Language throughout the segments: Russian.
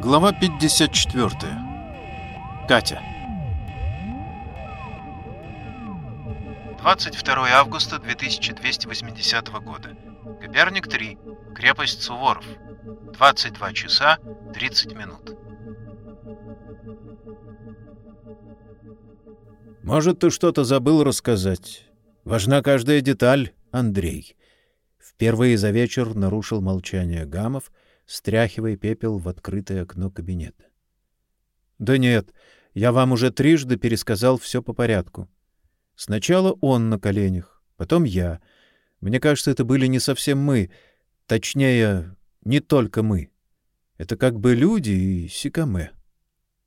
Глава 54. Катя. 22 августа 2280 года. Коперник 3. Крепость Суворов. 22 часа 30 минут. Может, ты что-то забыл рассказать? Важна каждая деталь, Андрей. Впервые за вечер нарушил молчание Гамов — стряхивая пепел в открытое окно кабинета. — Да нет, я вам уже трижды пересказал все по порядку. Сначала он на коленях, потом я. Мне кажется, это были не совсем мы, точнее, не только мы. Это как бы люди и сикаме.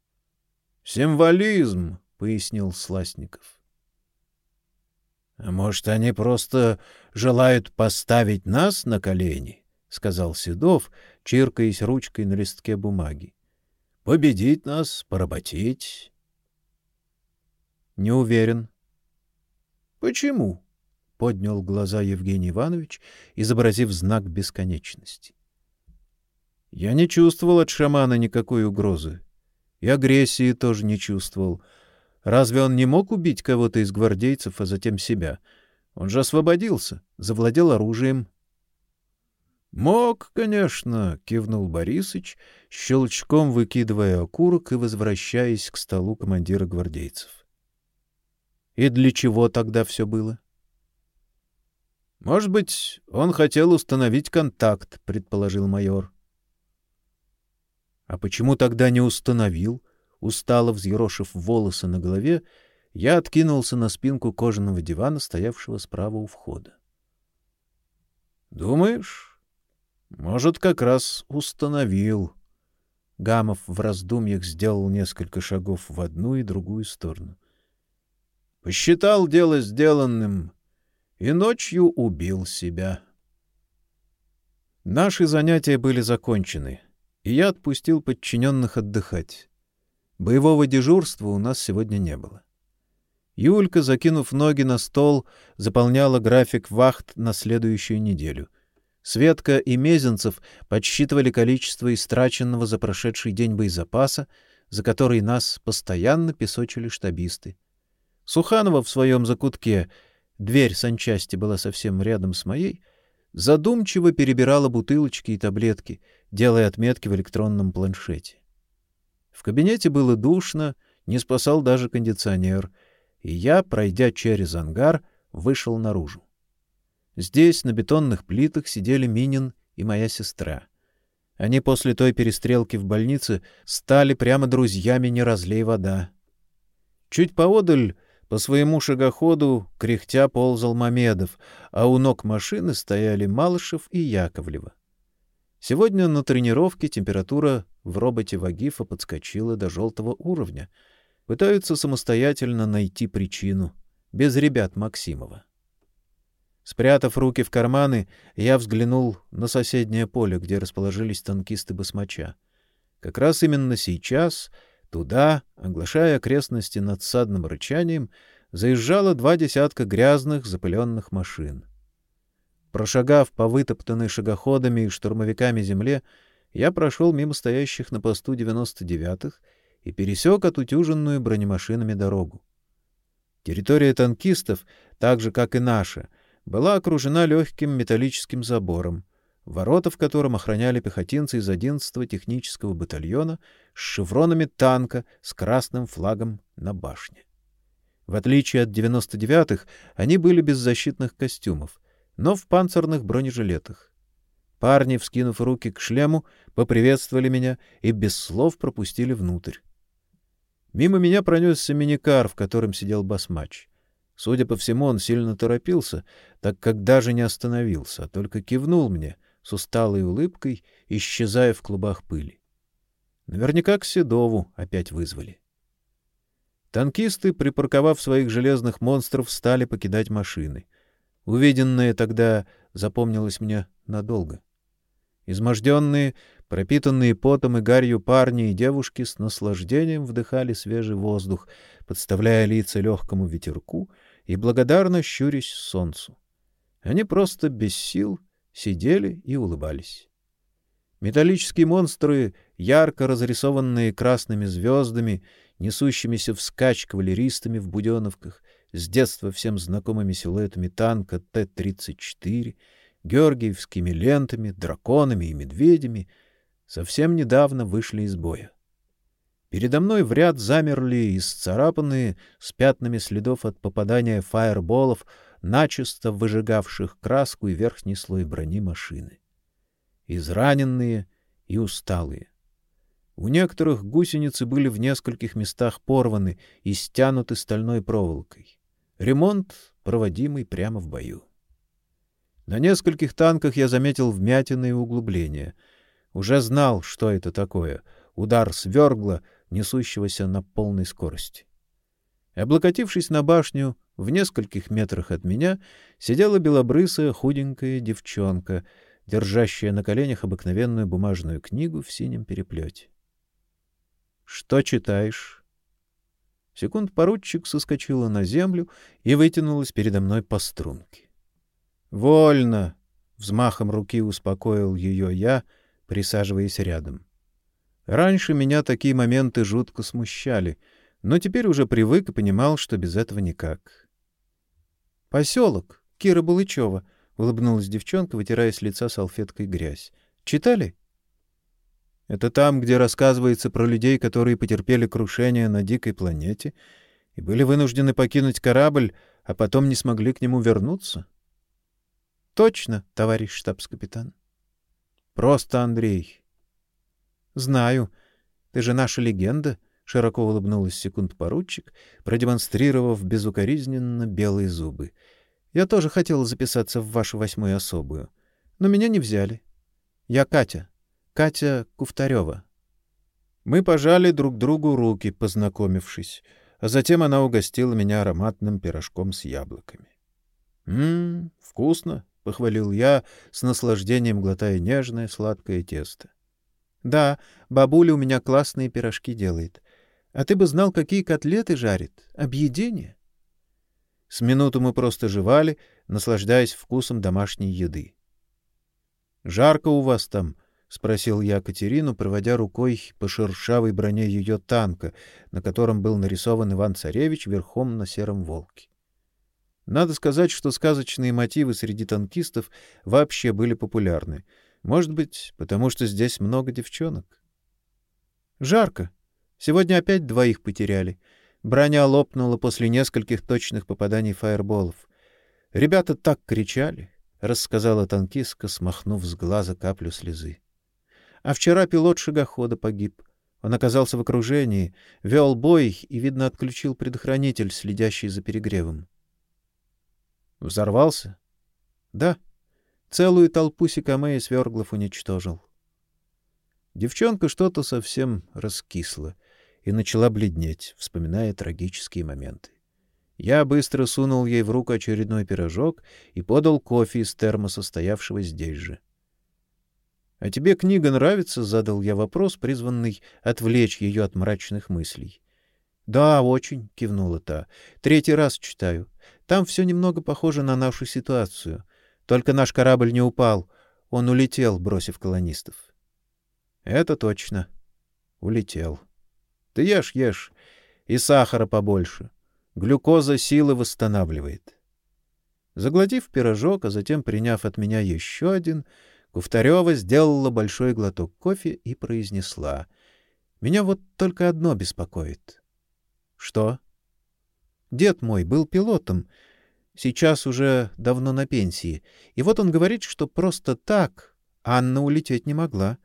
— Символизм, — пояснил Сласников. — А может, они просто желают поставить нас на колени? — сказал Седов, чиркаясь ручкой на листке бумаги. — Победить нас, поработить. — Не уверен. — Почему? — поднял глаза Евгений Иванович, изобразив знак бесконечности. — Я не чувствовал от шамана никакой угрозы. И агрессии тоже не чувствовал. Разве он не мог убить кого-то из гвардейцев, а затем себя? Он же освободился, завладел оружием, Мог, конечно, кивнул Борисыч, щелчком выкидывая окурок и возвращаясь к столу командира гвардейцев. И для чего тогда все было? Может быть, он хотел установить контакт, предположил майор. А почему тогда не установил? Устало взъерошив волосы на голове, я откинулся на спинку кожаного дивана, стоявшего справа у входа. Думаешь? Может, как раз установил. Гамов в раздумьях сделал несколько шагов в одну и другую сторону. Посчитал дело сделанным и ночью убил себя. Наши занятия были закончены, и я отпустил подчиненных отдыхать. Боевого дежурства у нас сегодня не было. Юлька, закинув ноги на стол, заполняла график вахт на следующую неделю — Светка и Мезенцев подсчитывали количество истраченного за прошедший день боезапаса, за который нас постоянно песочили штабисты. Суханова в своем закутке, дверь санчасти была совсем рядом с моей, задумчиво перебирала бутылочки и таблетки, делая отметки в электронном планшете. В кабинете было душно, не спасал даже кондиционер, и я, пройдя через ангар, вышел наружу. Здесь, на бетонных плитах, сидели Минин и моя сестра. Они после той перестрелки в больнице стали прямо друзьями «не разлей вода». Чуть поодаль по своему шагоходу кряхтя ползал Мамедов, а у ног машины стояли Малышев и Яковлева. Сегодня на тренировке температура в роботе Вагифа подскочила до желтого уровня. Пытаются самостоятельно найти причину, без ребят Максимова. Спрятав руки в карманы, я взглянул на соседнее поле, где расположились танкисты басмача. Как раз именно сейчас туда, оглашая окрестности надсадным рычанием, заезжало два десятка грязных, запыленных машин. Прошагав по вытоптанной шагоходами и штурмовиками земле, я прошел мимо стоящих на посту 99-х и пересек отутюженную бронемашинами дорогу. Территория танкистов, так же как и наша, — была окружена легким металлическим забором, ворота в котором охраняли пехотинцы из 11-го технического батальона с шевронами танка с красным флагом на башне. В отличие от 99-х, они были без защитных костюмов, но в панцирных бронежилетах. Парни, вскинув руки к шлему, поприветствовали меня и без слов пропустили внутрь. Мимо меня пронесся миникар, в котором сидел басмач. Судя по всему, он сильно торопился, так как даже не остановился, а только кивнул мне с усталой улыбкой, исчезая в клубах пыли. Наверняка к Седову опять вызвали. Танкисты, припарковав своих железных монстров, стали покидать машины. Увиденное тогда запомнилось мне надолго. Изможденные, пропитанные потом и гарью парни и девушки с наслаждением вдыхали свежий воздух, подставляя лица легкому ветерку — и благодарно щурясь солнцу. Они просто без сил сидели и улыбались. Металлические монстры, ярко разрисованные красными звездами, несущимися вскачь кавалеристами в буденовках, с детства всем знакомыми силуэтами танка Т-34, георгиевскими лентами, драконами и медведями, совсем недавно вышли из боя. Передо мной в ряд замерли исцарапанные с пятнами следов от попадания фаерболов, начисто выжигавших краску и верхний слой брони машины. Израненные и усталые. У некоторых гусеницы были в нескольких местах порваны и стянуты стальной проволокой. Ремонт, проводимый прямо в бою. На нескольких танках я заметил вмятины и углубления. Уже знал, что это такое — удар свергла, несущегося на полной скорости. Облокотившись на башню, в нескольких метрах от меня сидела белобрысая худенькая девчонка, держащая на коленях обыкновенную бумажную книгу в синем переплете. — Что читаешь? Секунд поручик соскочила на землю и вытянулась передо мной по струнке. — Вольно! — взмахом руки успокоил ее я, присаживаясь рядом. — Раньше меня такие моменты жутко смущали, но теперь уже привык и понимал, что без этого никак. «Поселок, Кира Булычева», — улыбнулась девчонка, вытирая с лица салфеткой грязь. «Читали?» «Это там, где рассказывается про людей, которые потерпели крушение на дикой планете и были вынуждены покинуть корабль, а потом не смогли к нему вернуться?» «Точно, товарищ штабс-капитан». «Просто Андрей. Знаю. Ты же наша легенда, широко улыбнулась секунд поручик, продемонстрировав безукоризненно белые зубы. Я тоже хотела записаться в вашу восьмую особую, но меня не взяли. Я Катя, Катя Куфтарева. Мы пожали друг другу руки, познакомившись, а затем она угостила меня ароматным пирожком с яблоками. Мм, вкусно, похвалил я, с наслаждением глотая нежное сладкое тесто. Да, бабуля у меня классные пирожки делает. А ты бы знал, какие котлеты жарит. Объедение. С минуту мы просто жевали, наслаждаясь вкусом домашней еды. Жарко у вас там, спросил я Катерину, проводя рукой по шершавой броне ее танка, на котором был нарисован Иван Царевич верхом на сером волке. Надо сказать, что сказочные мотивы среди танкистов вообще были популярны. Может быть, потому что здесь много девчонок. Жарко. Сегодня опять двоих потеряли. Броня лопнула после нескольких точных попаданий фаерболов. Ребята так кричали, рассказала танкистка, смахнув с глаза каплю слезы. А вчера пилот шагохода погиб. Он оказался в окружении, вел бой и, видно, отключил предохранитель, следящий за перегревом. Взорвался? Да. Целую толпу сикамея сверглов уничтожил. Девчонка что-то совсем раскисла и начала бледнеть, вспоминая трагические моменты. Я быстро сунул ей в руку очередной пирожок и подал кофе из термоса, стоявшего здесь же. — А тебе книга нравится? — задал я вопрос, призванный отвлечь ее от мрачных мыслей. — Да, очень, — кивнула та. — Третий раз читаю. Там все немного похоже на нашу ситуацию. Только наш корабль не упал. Он улетел, бросив колонистов. — Это точно. Улетел. Ты ешь, ешь. И сахара побольше. Глюкоза силы восстанавливает. Заглотив пирожок, а затем приняв от меня еще один, Куфтарева сделала большой глоток кофе и произнесла. — Меня вот только одно беспокоит. — Что? — Дед мой был пилотом, — Сейчас уже давно на пенсии. И вот он говорит, что просто так Анна улететь не могла.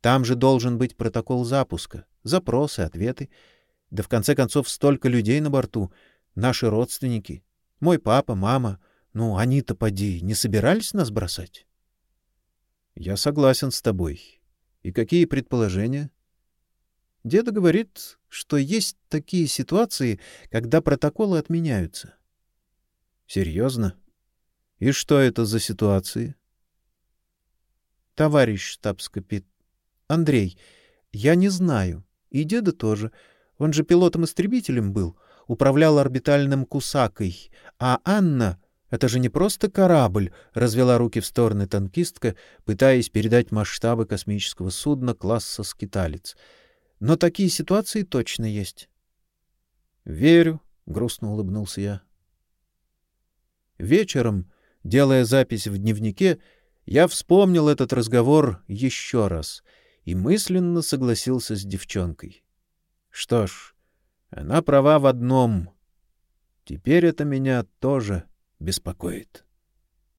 Там же должен быть протокол запуска, запросы, ответы. Да в конце концов столько людей на борту, наши родственники. Мой папа, мама, ну, они-то поди, не собирались нас бросать? Я согласен с тобой. И какие предположения? Деда говорит, что есть такие ситуации, когда протоколы отменяются. Серьезно? И что это за ситуации? Товарищ штабс-капит Андрей, я не знаю. И деда тоже. Он же пилотом-истребителем был, управлял орбитальным кусакой, а Анна Это же не просто корабль, развела руки в стороны танкистка, пытаясь передать масштабы космического судна класса скиталец. Но такие ситуации точно есть. Верю, грустно улыбнулся я. Вечером, делая запись в дневнике, я вспомнил этот разговор еще раз и мысленно согласился с девчонкой. Что ж, она права в одном. Теперь это меня тоже беспокоит.